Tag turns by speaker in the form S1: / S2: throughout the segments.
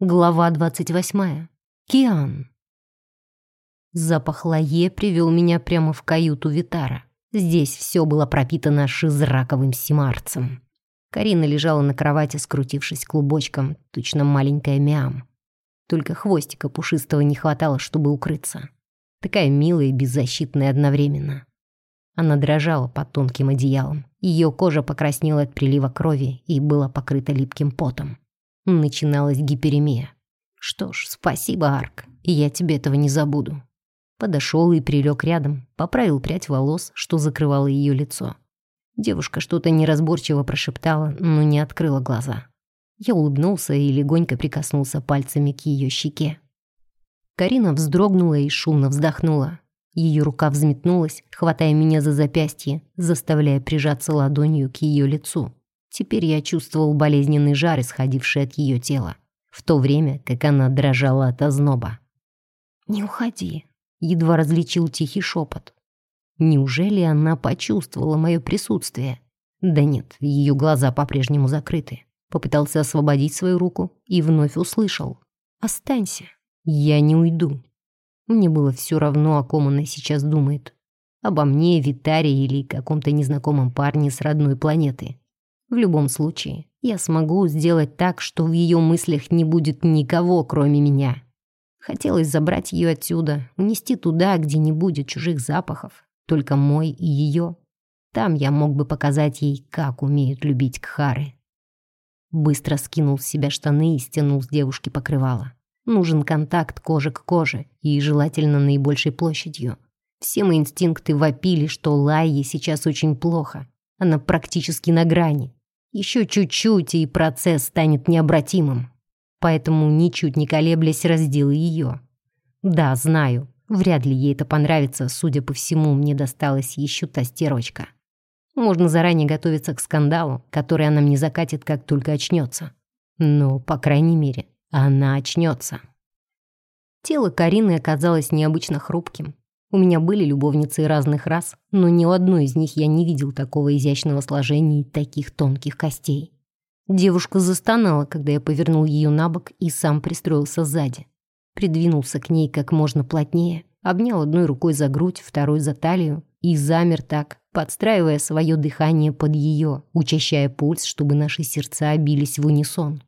S1: Глава 28. Киан. Запах лае привел меня прямо в каюту Витара. Здесь все было пропитано шизраковым симарцем. Карина лежала на кровати, скрутившись клубочком, точно маленькая мям. Только хвостика пушистого не хватало, чтобы укрыться. Такая милая и беззащитная одновременно. Она дрожала под тонким одеялом. Ее кожа покраснела от прилива крови и была покрыта липким потом. Начиналась гиперемия. Что ж, спасибо, Арк, и я тебе этого не забуду. Подошел и прилег рядом, поправил прядь волос, что закрывало ее лицо. Девушка что-то неразборчиво прошептала, но не открыла глаза. Я улыбнулся и легонько прикоснулся пальцами к ее щеке. Карина вздрогнула и шумно вздохнула. Ее рука взметнулась, хватая меня за запястье, заставляя прижаться ладонью к ее лицу. Теперь я чувствовал болезненный жар, исходивший от ее тела, в то время, как она дрожала от озноба. «Не уходи», — едва различил тихий шепот. Неужели она почувствовала мое присутствие? Да нет, ее глаза по-прежнему закрыты. Попытался освободить свою руку и вновь услышал. «Останься, я не уйду». Мне было все равно, о ком она сейчас думает. Обо мне, Витаре или каком-то незнакомом парне с родной планеты. В любом случае, я смогу сделать так, что в ее мыслях не будет никого, кроме меня. Хотелось забрать ее отсюда, унести туда, где не будет чужих запахов, только мой и ее. Там я мог бы показать ей, как умеют любить кхары. Быстро скинул с себя штаны и стянул с девушки покрывало. Нужен контакт кожи к коже и желательно наибольшей площадью. Все мои инстинкты вопили, что Лайе сейчас очень плохо. Она практически на грани. Еще чуть-чуть, и процесс станет необратимым. Поэтому, ничуть не колеблясь, раздел ее. Да, знаю, вряд ли ей это понравится, судя по всему, мне досталась еще та стервочка. Можно заранее готовиться к скандалу, который она мне закатит, как только очнется. Но, по крайней мере, она очнется. Тело Карины оказалось необычно хрупким, у меня были любовницы разных рас, но ни у одной из них я не видел такого изящного сложения и таких тонких костей. Девушка застонала, когда я повернул ее на бок и сам пристроился сзади. Придвинулся к ней как можно плотнее, обнял одной рукой за грудь, второй за талию и замер так, подстраивая свое дыхание под ее, учащая пульс, чтобы наши сердца бились в унисон.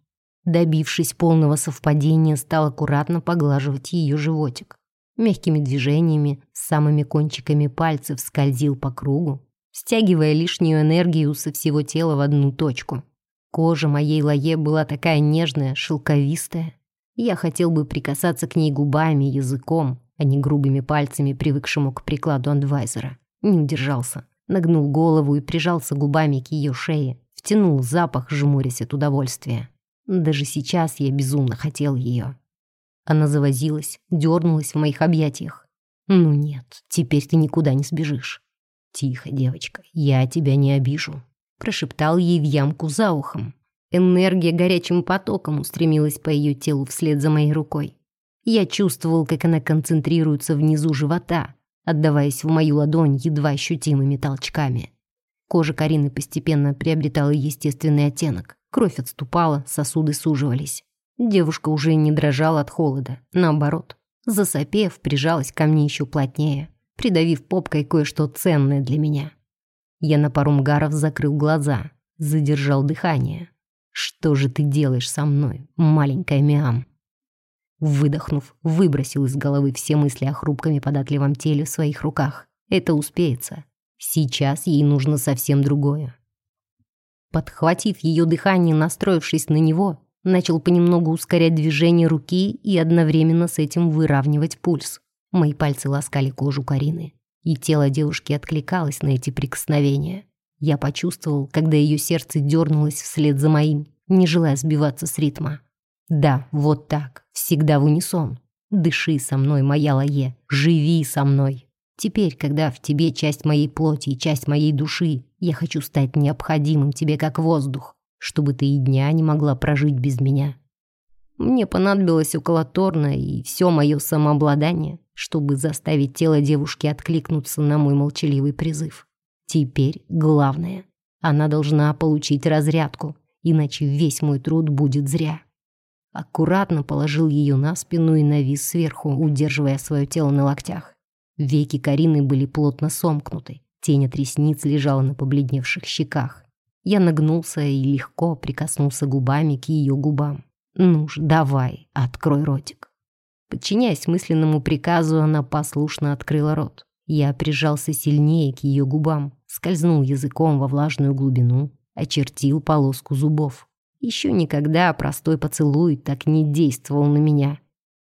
S1: Добившись полного совпадения, стал аккуратно поглаживать ее животик мягкими движениями, с самыми кончиками пальцев скользил по кругу, стягивая лишнюю энергию со всего тела в одну точку. Кожа моей лае была такая нежная, шелковистая. Я хотел бы прикасаться к ней губами, языком, а не грубыми пальцами, привыкшему к прикладу андвайзера. Не удержался, нагнул голову и прижался губами к ее шее, втянул запах, жмурясь от удовольствия. Даже сейчас я безумно хотел ее. Она завозилась, дернулась в моих объятиях. «Ну нет, теперь ты никуда не сбежишь». «Тихо, девочка, я тебя не обижу», — прошептал ей в ямку за ухом. Энергия горячим потоком устремилась по ее телу вслед за моей рукой. Я чувствовал, как она концентрируется внизу живота, отдаваясь в мою ладонь едва ощутимыми толчками. Кожа Карины постепенно приобретала естественный оттенок. Кровь отступала, сосуды суживались. Девушка уже не дрожала от холода, наоборот. Засопев, прижалась ко мне еще плотнее, придавив попкой кое-что ценное для меня. Я на пару мгаров закрыл глаза, задержал дыхание. «Что же ты делаешь со мной, маленькая Миам?» Выдохнув, выбросил из головы все мысли о хрупком и податливом теле в своих руках. Это успеется. Сейчас ей нужно совсем другое. Подхватив ее дыхание, настроившись на него, Начал понемногу ускорять движение руки и одновременно с этим выравнивать пульс. Мои пальцы ласкали кожу Карины, и тело девушки откликалось на эти прикосновения. Я почувствовал, когда ее сердце дернулось вслед за моим, не желая сбиваться с ритма. Да, вот так, всегда в унисон. Дыши со мной, моя Лае, живи со мной. Теперь, когда в тебе часть моей плоти и часть моей души, я хочу стать необходимым тебе как воздух чтобы ты и дня не могла прожить без меня. Мне понадобилось около Торна и все мое самообладание, чтобы заставить тело девушки откликнуться на мой молчаливый призыв. Теперь главное. Она должна получить разрядку, иначе весь мой труд будет зря. Аккуратно положил ее на спину и навис сверху, удерживая свое тело на локтях. Веки Карины были плотно сомкнуты. Тень от ресниц лежала на побледневших щеках. Я нагнулся и легко прикоснулся губами к ее губам. «Ну ж, давай, открой ротик». Подчиняясь мысленному приказу, она послушно открыла рот. Я прижался сильнее к ее губам, скользнул языком во влажную глубину, очертил полоску зубов. Еще никогда простой поцелуй так не действовал на меня.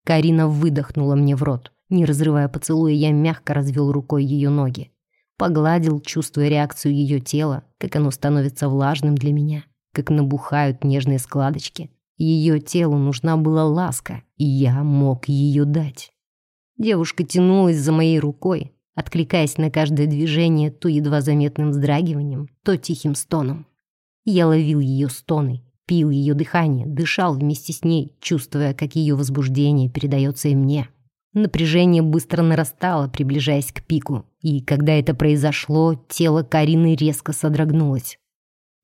S1: Карина выдохнула мне в рот. Не разрывая поцелуя, я мягко развел рукой ее ноги. Погладил, чувствуя реакцию ее тела, как оно становится влажным для меня, как набухают нежные складочки. Ее телу нужна была ласка, и я мог ее дать. Девушка тянулась за моей рукой, откликаясь на каждое движение то едва заметным вздрагиванием, то тихим стоном. Я ловил ее стоны, пил ее дыхание, дышал вместе с ней, чувствуя, как ее возбуждение передается и мне. Напряжение быстро нарастало, приближаясь к пику, и когда это произошло, тело Карины резко содрогнулось.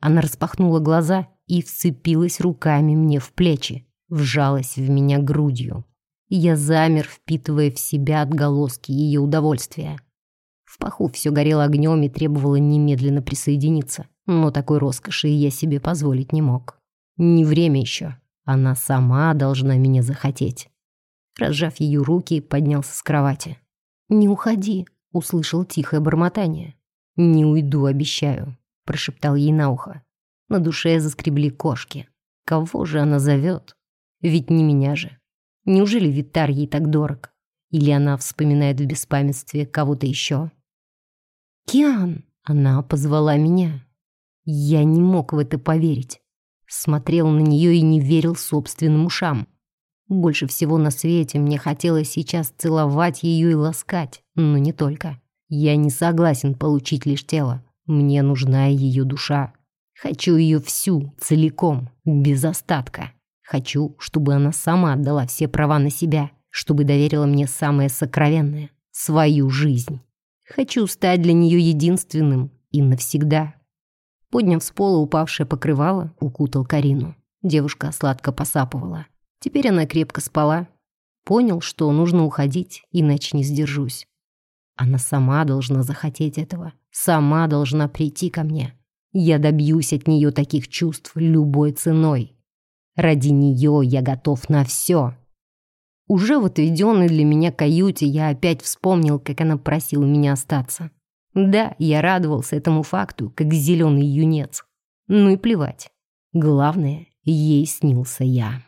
S1: Она распахнула глаза и вцепилась руками мне в плечи, вжалась в меня грудью. Я замер, впитывая в себя отголоски ее удовольствия. В паху все горело огнем и требовало немедленно присоединиться, но такой роскоши я себе позволить не мог. Не время еще. Она сама должна меня захотеть. Разжав ее руки, поднялся с кровати. «Не уходи», — услышал тихое бормотание. «Не уйду, обещаю», — прошептал ей на ухо. На душе заскребли кошки. Кого же она зовет? Ведь не меня же. Неужели Витар ей так дорог? Или она вспоминает в беспамятстве кого-то еще? «Киан!» — она позвала меня. Я не мог в это поверить смотрел на нее и не верил собственным ушам. Больше всего на свете мне хотелось сейчас целовать ее и ласкать, но не только. Я не согласен получить лишь тело. Мне нужна ее душа. Хочу ее всю, целиком, без остатка. Хочу, чтобы она сама отдала все права на себя, чтобы доверила мне самое сокровенное — свою жизнь. Хочу стать для нее единственным и навсегда. Подняв с пола упавшее покрывало, укутал Карину. Девушка сладко посапывала. Теперь она крепко спала. Понял, что нужно уходить, иначе не сдержусь. Она сама должна захотеть этого. Сама должна прийти ко мне. Я добьюсь от нее таких чувств любой ценой. Ради нее я готов на все. Уже в отведенной для меня каюте я опять вспомнил, как она просила меня остаться. Да, я радовался этому факту, как зеленый юнец. Ну и плевать. Главное, ей снился я.